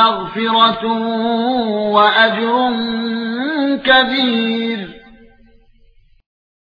مغفرة واجر كبير